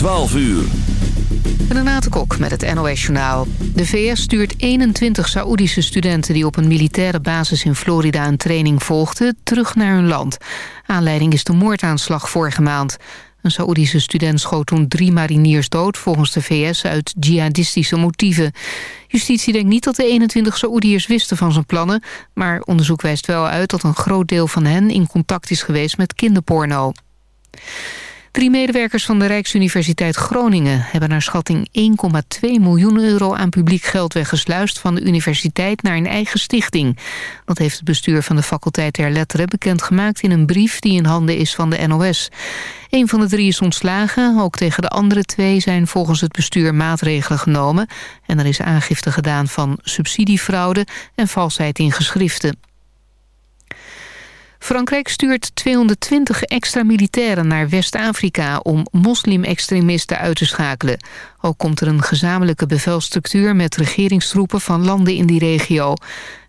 12 uur. Renate Kok met het NOS Journaal. De VS stuurt 21 Saoedische studenten die op een militaire basis in Florida een training volgden... terug naar hun land. Aanleiding is de moordaanslag vorige maand. Een Saoedische student schoot toen drie mariniers dood... volgens de VS uit jihadistische motieven. Justitie denkt niet dat de 21 Saoediërs wisten van zijn plannen... maar onderzoek wijst wel uit dat een groot deel van hen... in contact is geweest met kinderporno. Drie medewerkers van de Rijksuniversiteit Groningen... hebben naar schatting 1,2 miljoen euro aan publiek geld weggesluist... van de universiteit naar een eigen stichting. Dat heeft het bestuur van de faculteit der Letteren bekendgemaakt... in een brief die in handen is van de NOS. Een van de drie is ontslagen. Ook tegen de andere twee zijn volgens het bestuur maatregelen genomen. En er is aangifte gedaan van subsidiefraude en valsheid in geschriften. Frankrijk stuurt 220 extra militairen naar West-Afrika... om moslim-extremisten uit te schakelen. Ook komt er een gezamenlijke bevelstructuur... met regeringstroepen van landen in die regio.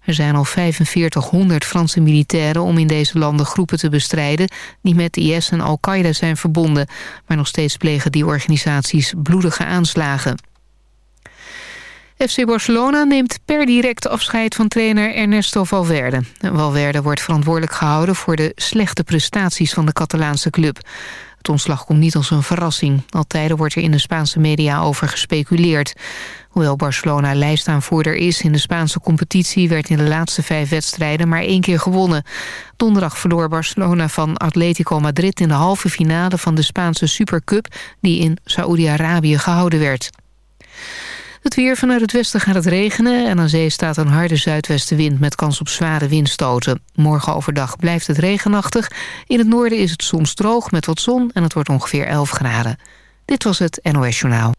Er zijn al 4500 Franse militairen om in deze landen groepen te bestrijden... die met IS en Al-Qaeda zijn verbonden. Maar nog steeds plegen die organisaties bloedige aanslagen. FC Barcelona neemt per direct afscheid van trainer Ernesto Valverde. Valverde wordt verantwoordelijk gehouden voor de slechte prestaties van de Catalaanse club. Het ontslag komt niet als een verrassing. Al tijden wordt er in de Spaanse media over gespeculeerd. Hoewel Barcelona lijstaanvoerder is in de Spaanse competitie... werd in de laatste vijf wedstrijden maar één keer gewonnen. Donderdag verloor Barcelona van Atletico Madrid... in de halve finale van de Spaanse Supercup... die in Saoedi-Arabië gehouden werd. Het weer vanuit het westen gaat het regenen... en aan zee staat een harde zuidwestenwind met kans op zware windstoten. Morgen overdag blijft het regenachtig. In het noorden is het soms droog met wat zon en het wordt ongeveer 11 graden. Dit was het NOS Journaal.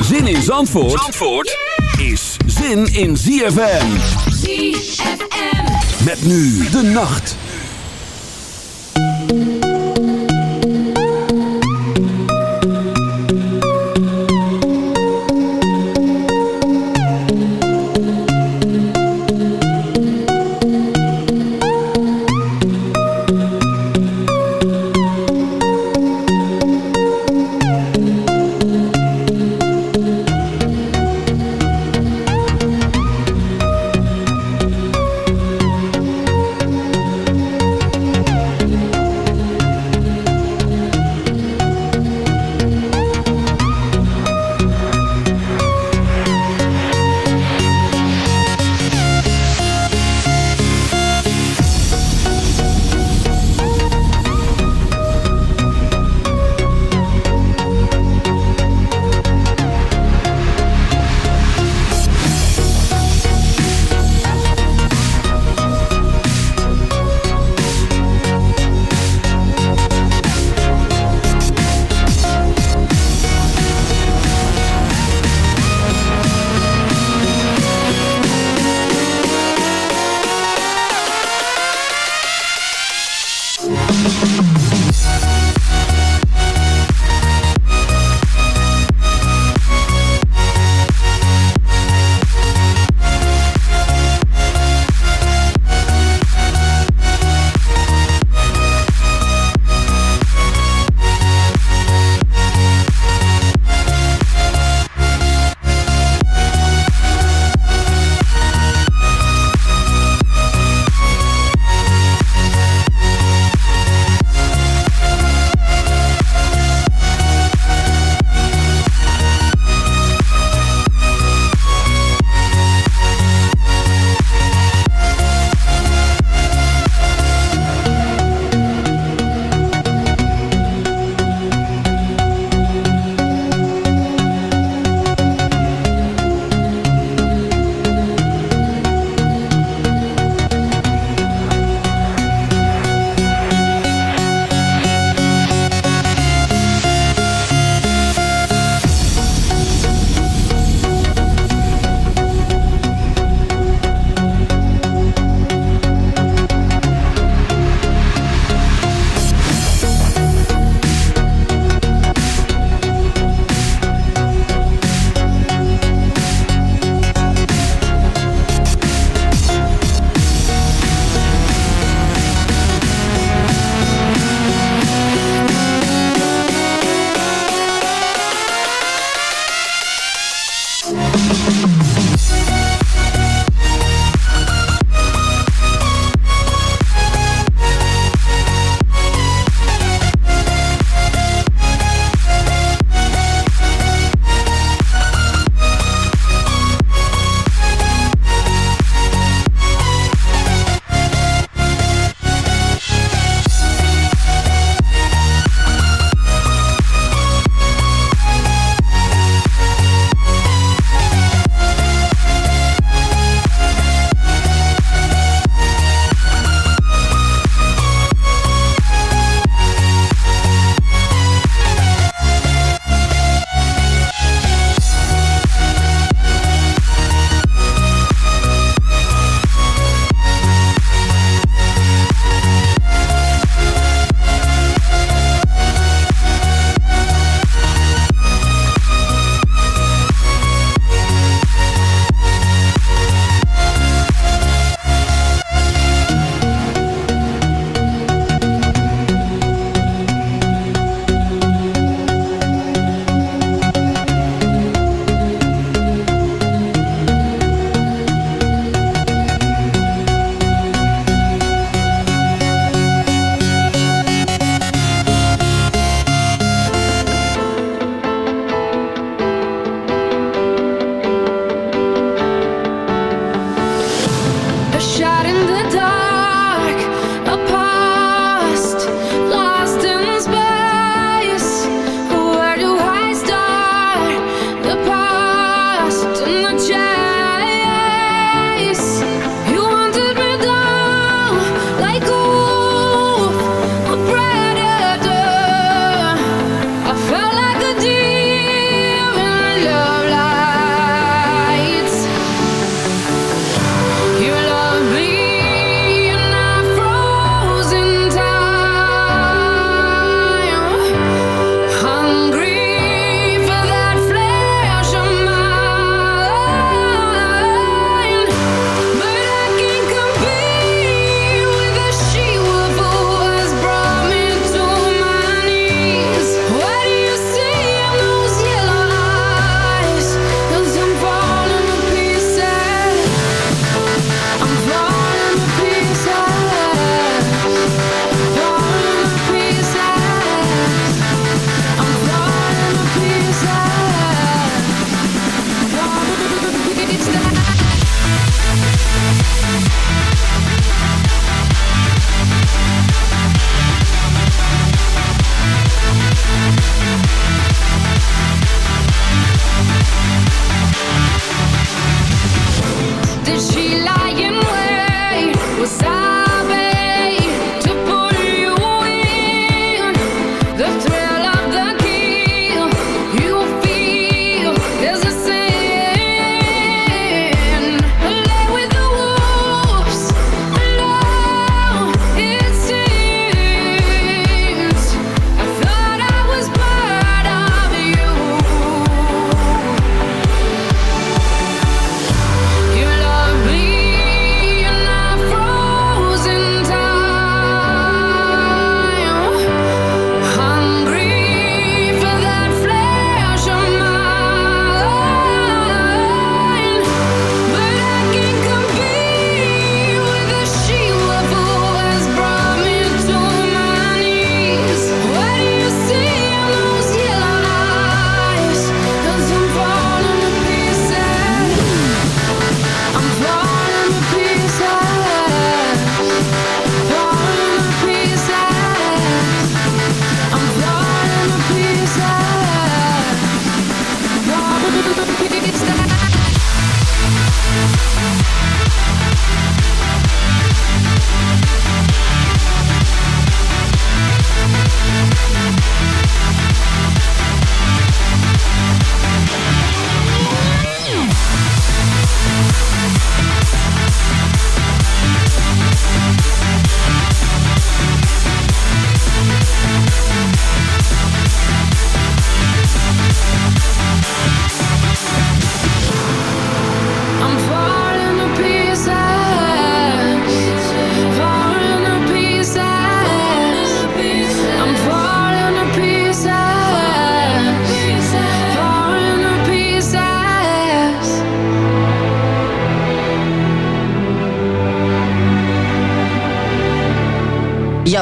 Zin in Zandvoort, Zandvoort is zin in ZFM. ZFM. Met nu de nacht.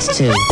Dance to.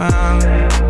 around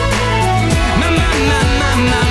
my, my,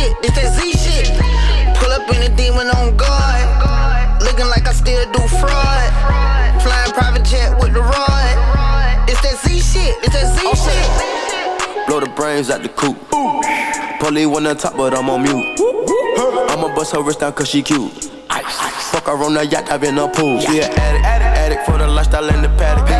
shit, it's that Z shit. Pull up in a demon on guard. Looking like I still do fraud. Flying private jet with the rod. It's that Z shit, it's that Z shit. Blow the brains out the coop. Polly one on top, but I'm on mute. I'ma bust her wrist down cause she cute. Fuck her on the yacht, I've been a pool. She an addict, addict, addict for the lifestyle and the paddock.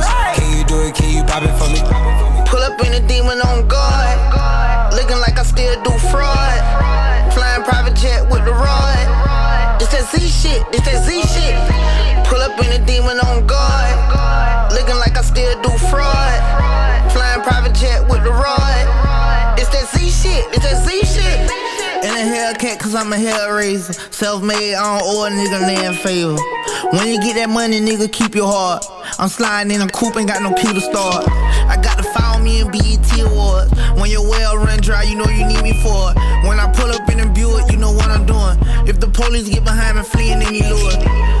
Can you do it? Can you pop it for me? Pull up in a demon on guard. Looking like I still do fraud. Flying private jet with the rod. It's that Z shit, it's that Z shit. Pull up in a demon on guard. Looking like I still do fraud. Flying private jet with the rod. It's that Z shit, it's that Z shit. In a Hellcat, cause I'm a hellraiser. Self made, I don't owe a nigga land favor. When you get that money, nigga, keep your heart. I'm sliding in a coupe, ain't got no key to start. I got to follow me in BET Awards. When your well run dry, you know you need me for it. When I pull up in a Buick, you know what I'm doing. If the police get behind me, fleeing any lure.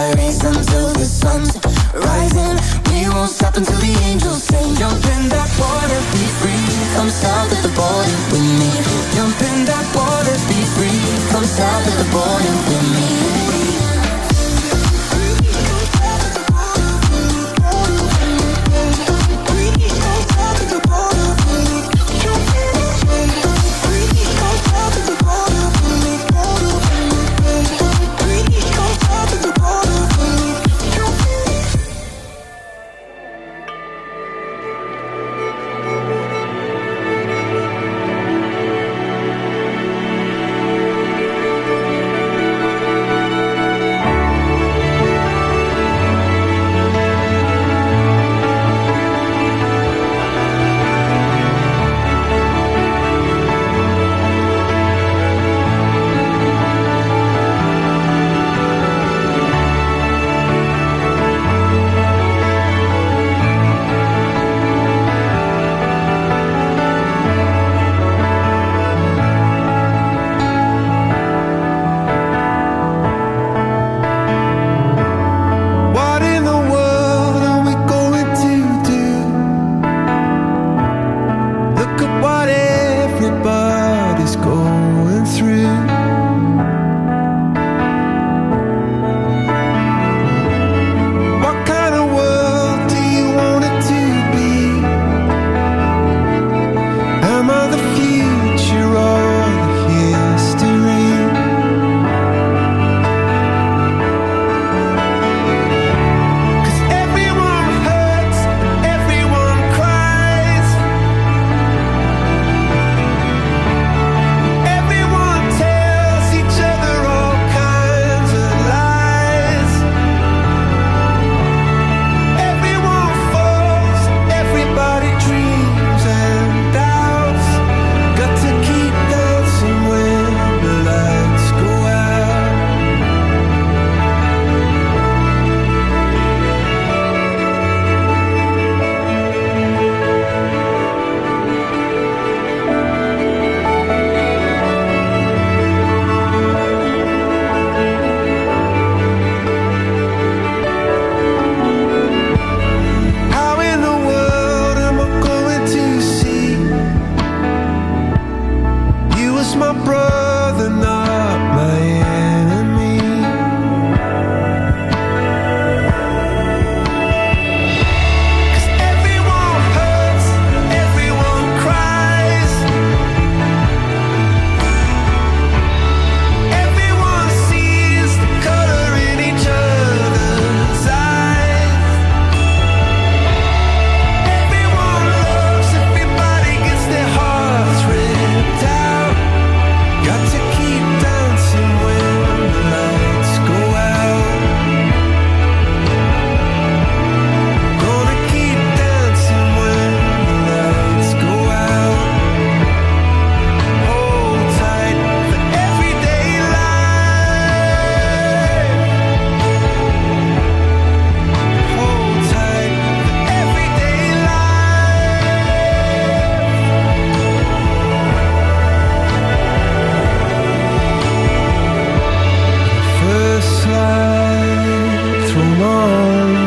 Race until the sun's rising. We won't stop until the angels sing. Jump in that water, be free. Come the with me. Jump in that water, be free. Come south at the border with me.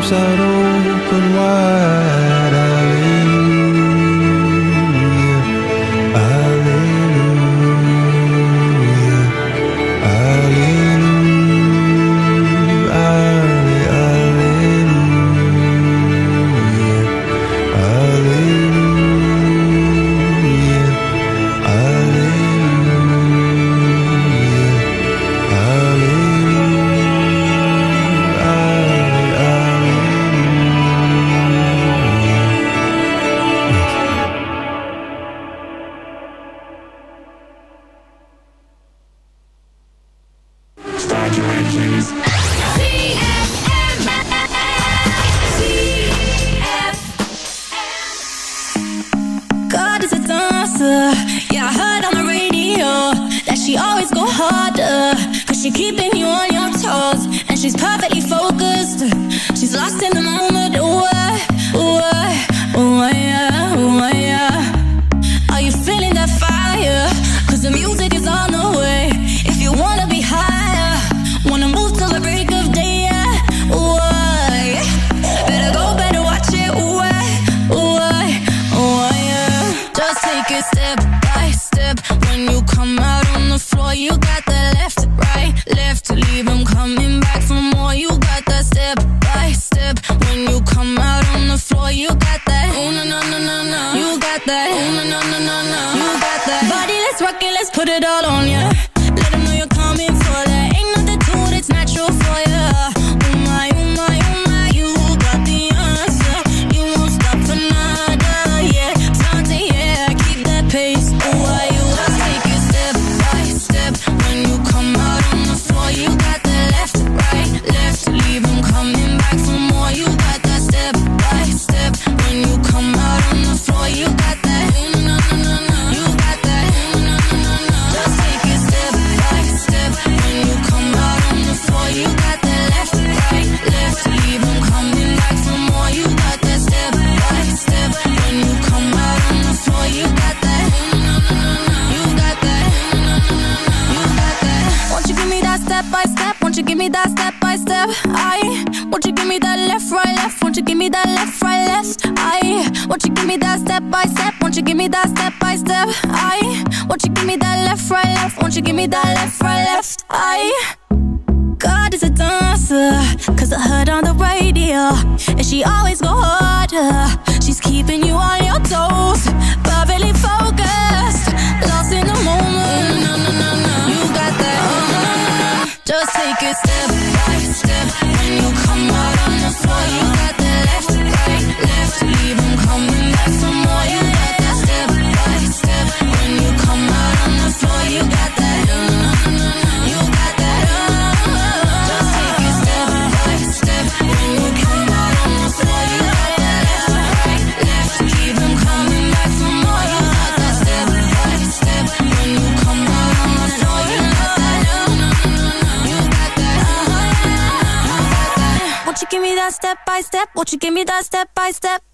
Arms out open wide. Step by step?